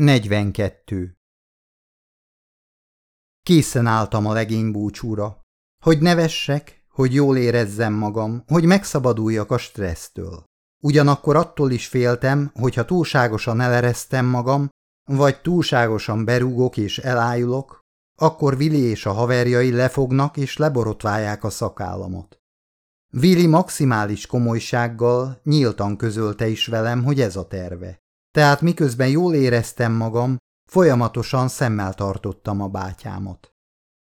42. Készen álltam a legény búcsúra, hogy nevessek, hogy jól érezzem magam, hogy megszabaduljak a stressztől. Ugyanakkor attól is féltem, hogy ha túlságosan elereztem magam, vagy túlságosan berúgok és elájulok, akkor Vili és a haverjai lefognak és leborotválják a szakállamot. Vili maximális komolysággal nyíltan közölte is velem, hogy ez a terve tehát miközben jól éreztem magam, folyamatosan szemmel tartottam a bátyámot.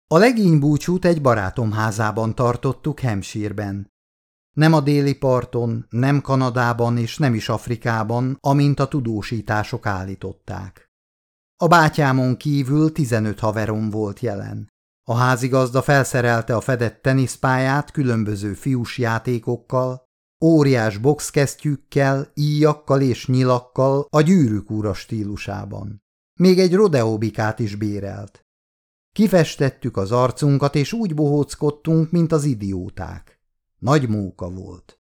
A legény búcsút egy barátom házában tartottuk Hemsírben. Nem a déli parton, nem Kanadában és nem is Afrikában, amint a tudósítások állították. A bátyámon kívül 15 haverom volt jelen. A házigazda felszerelte a fedett teniszpályát különböző fiús játékokkal, óriás boxkesztyűkkel, íjakkal és nyilakkal a gyűrűk úra stílusában. Még egy rodeóbikát is bérelt. Kifestettük az arcunkat, és úgy bohóckodtunk, mint az idióták. Nagy móka volt.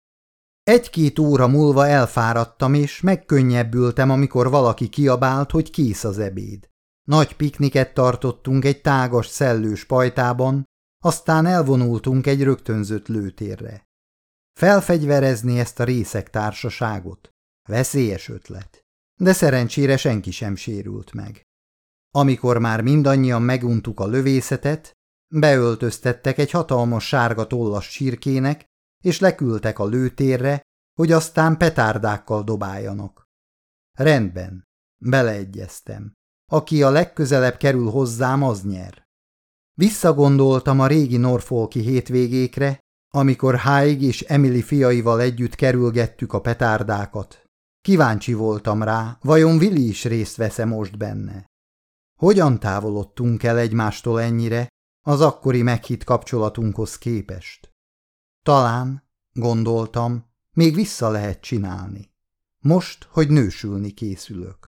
Egy-két óra múlva elfáradtam, és megkönnyebbültem, amikor valaki kiabált, hogy kész az ebéd. Nagy pikniket tartottunk egy tágas szellős pajtában, aztán elvonultunk egy rögtönzött lőtérre. Felfegyverezni ezt a részek társaságot? Veszélyes ötlet. De szerencsére senki sem sérült meg. Amikor már mindannyian meguntuk a lövészetet, beöltöztettek egy hatalmas sárga tollas csirkének, és leküldtek a lőtérre, hogy aztán petárdákkal dobáljanak. Rendben, beleegyeztem. Aki a legközelebb kerül hozzám, az nyer. Visszagondoltam a régi Norfolki hétvégékre, amikor Haig és Emily fiaival együtt kerülgettük a petárdákat. Kíváncsi voltam rá, vajon Willi is részt vesz-e most benne. Hogyan távolodtunk el egymástól ennyire az akkori meghitt kapcsolatunkhoz képest? Talán, gondoltam, még vissza lehet csinálni. Most, hogy nősülni készülök.